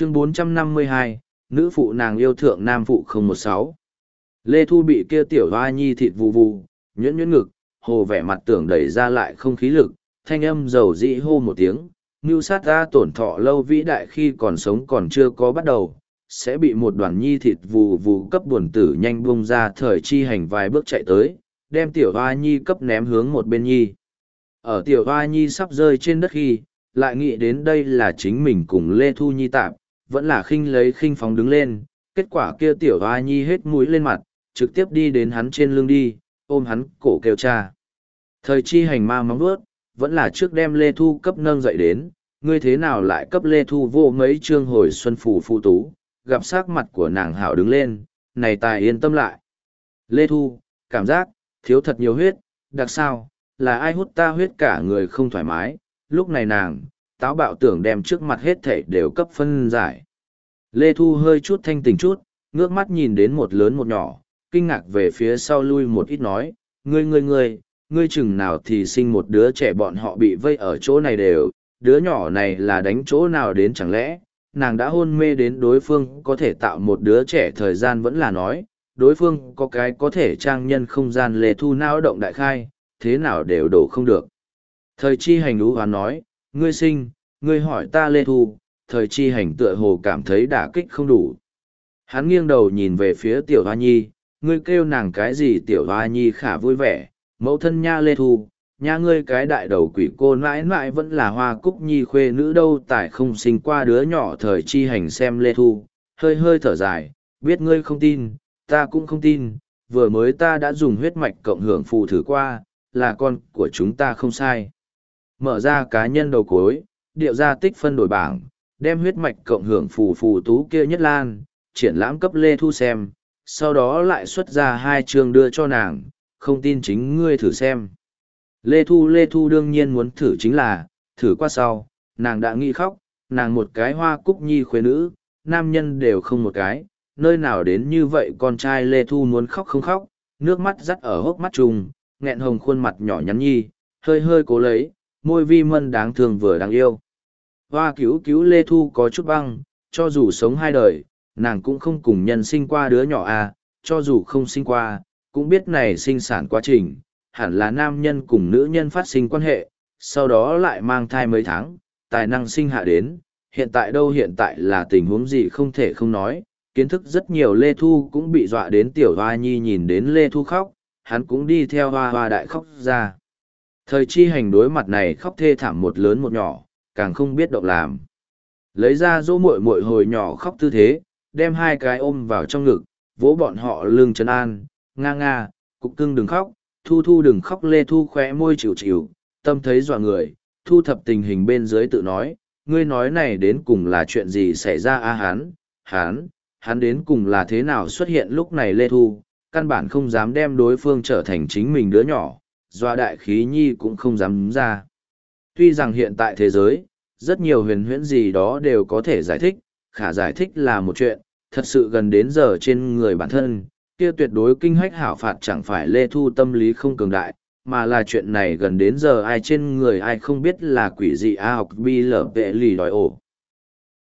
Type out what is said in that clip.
chương 452, nữ phụ nàng yêu thượng nam phụ 016. Lê Thu bị kia tiểu hoa nhi thịt vù vù, nhuyễn nhuyễn ngực, hồ vẻ mặt tưởng đẩy ra lại không khí lực, thanh âm dầu dị hô một tiếng, như sát ra tổn thọ lâu vĩ đại khi còn sống còn chưa có bắt đầu, sẽ bị một đoàn nhi thịt vù vù cấp buồn tử nhanh bung ra thời chi hành vài bước chạy tới, đem tiểu hoa nhi cấp ném hướng một bên nhi. Ở tiểu hoa nhi sắp rơi trên đất khi, lại nghĩ đến đây là chính mình cùng Lê Thu Nhi tạm, vẫn là khinh lấy khinh phóng đứng lên, kết quả kia tiểu hoa nhi hết mũi lên mặt, trực tiếp đi đến hắn trên lưng đi, ôm hắn cổ kêu cha. Thời chi hành ma móng bước, vẫn là trước đem Lê Thu cấp nâng dậy đến, ngươi thế nào lại cấp Lê Thu vô mấy trương hồi xuân phủ phụ tú, gặp sắc mặt của nàng hảo đứng lên, này tài yên tâm lại. Lê Thu, cảm giác, thiếu thật nhiều huyết, đặc sao, là ai hút ta huyết cả người không thoải mái, lúc này nàng, táo bạo tưởng đem trước mặt hết thảy đều cấp phân giải. Lê Thu hơi chút thanh tỉnh chút, ngước mắt nhìn đến một lớn một nhỏ, kinh ngạc về phía sau lui một ít nói, ngươi ngươi ngươi, ngươi chừng nào thì sinh một đứa trẻ bọn họ bị vây ở chỗ này đều, đứa nhỏ này là đánh chỗ nào đến chẳng lẽ, nàng đã hôn mê đến đối phương có thể tạo một đứa trẻ thời gian vẫn là nói, đối phương có cái có thể trang nhân không gian lề thu não động đại khai, thế nào đều đổ không được. Thời chi hành lũ hoán nói, ngươi sinh, ngươi hỏi ta lê thu, thời chi hành tựa hồ cảm thấy đả kích không đủ. Hắn nghiêng đầu nhìn về phía tiểu hoa nhi, ngươi kêu nàng cái gì tiểu hoa nhi khả vui vẻ, mẫu thân nha lê thu, nha ngươi cái đại đầu quỷ cô mãi mãi vẫn là hoa cúc nhi khuê nữ đâu tại không sinh qua đứa nhỏ thời chi hành xem lê thu, hơi hơi thở dài, biết ngươi không tin, ta cũng không tin, vừa mới ta đã dùng huyết mạch cộng hưởng phù thử qua, là con của chúng ta không sai. Mở ra cá nhân đầu cối, điệu ra tích phân đổi bảng, đem huyết mạch cộng hưởng phù phù tú kia nhất lan, triển lãm cấp lê thu xem, sau đó lại xuất ra hai chương đưa cho nàng, không tin chính ngươi thử xem. Lê Thu Lê Thu đương nhiên muốn thử chính là, thử qua sau, nàng đã nghĩ khóc, nàng một cái hoa cúc nhi khuê nữ, nam nhân đều không một cái, nơi nào đến như vậy con trai Lê Thu muốn khóc không khóc, nước mắt dắt ở hốc mắt trùng, nghẹn hồng khuôn mặt nhỏ nhắn nhi, hơi hơi cố lấy, môi vi mân đáng thương vừa đáng yêu. Hoa cứu cứu Lê Thu có chút băng, cho dù sống hai đời, nàng cũng không cùng nhân sinh qua đứa nhỏ à, cho dù không sinh qua, cũng biết này sinh sản quá trình, hẳn là nam nhân cùng nữ nhân phát sinh quan hệ, sau đó lại mang thai mấy tháng, tài năng sinh hạ đến, hiện tại đâu hiện tại là tình huống gì không thể không nói, kiến thức rất nhiều Lê Thu cũng bị dọa đến tiểu hoa nhi nhìn đến Lê Thu khóc, hắn cũng đi theo hoa hoa đại khóc ra. Thời chi hành đối mặt này khóc thê thảm một lớn một nhỏ, càng không biết động làm. Lấy ra dỗ muội muội hồi nhỏ khóc tư thế, đem hai cái ôm vào trong ngực, vỗ bọn họ lưng chân an, nga nga, cục cưng đừng khóc, thu thu đừng khóc lê thu khóe môi chịu chịu, tâm thấy dọa người, thu thập tình hình bên dưới tự nói, ngươi nói này đến cùng là chuyện gì xảy ra a à hán, hán, hắn đến cùng là thế nào xuất hiện lúc này lê thu, căn bản không dám đem đối phương trở thành chính mình đứa nhỏ, dọa đại khí nhi cũng không dám ra. Tuy rằng hiện tại thế giới, rất nhiều huyền huyễn gì đó đều có thể giải thích, khả giải thích là một chuyện, thật sự gần đến giờ trên người bản thân, kia tuyệt đối kinh hách hảo phạt chẳng phải lê thu tâm lý không cường đại, mà là chuyện này gần đến giờ ai trên người ai không biết là quỷ dị A học bi lở vệ lì đòi ổ.